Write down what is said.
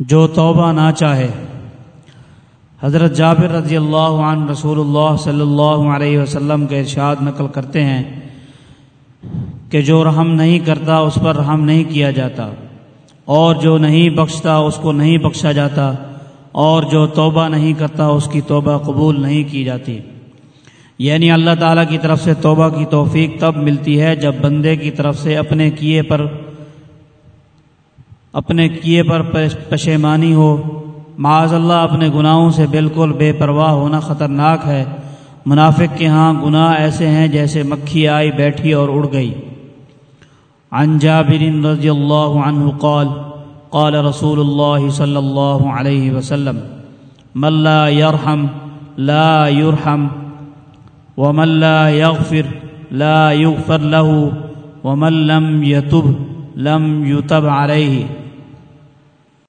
جو توبہ نہ چاہے۔ حضرت جابر رضی اللہ عنہ رسول اللہ صلی اللہ علیہ وسلم کے ارشاد نقل کرتے ہیں کہ جو رحم نہیں کرتا اس پر رحم نہیں کیا جاتا، اور جو نہیں بخشتا اس کو نہیں بخشا جاتا، اور جو توبہ نہیں کرتا اس کی توبہ قبول نہیں کی جاتی۔ یعنی اللہ تعالیٰ کی طرف سے توبہ کی توفیق تب ملتی ہے جب بندے کی طرف سے اپنے کیے پر اپنے کیے پر پشیمانی ہو۔ معاذ اللہ اپنے گناہوں سے بالکل بے پرواہ ہونا خطرناک ہے۔ منافق کے ہاں گناہ ایسے ہیں جیسے مکھی آئی بیٹھی اور اڑ گئی۔ عن جابر رضی اللہ عنہ قال قال رسول اللہ صلی اللہ علیہ وسلم، من لا يرحم لا يرحم ومن لا يغفر لا يغفر له، ومن لم يتب لم يتب عليه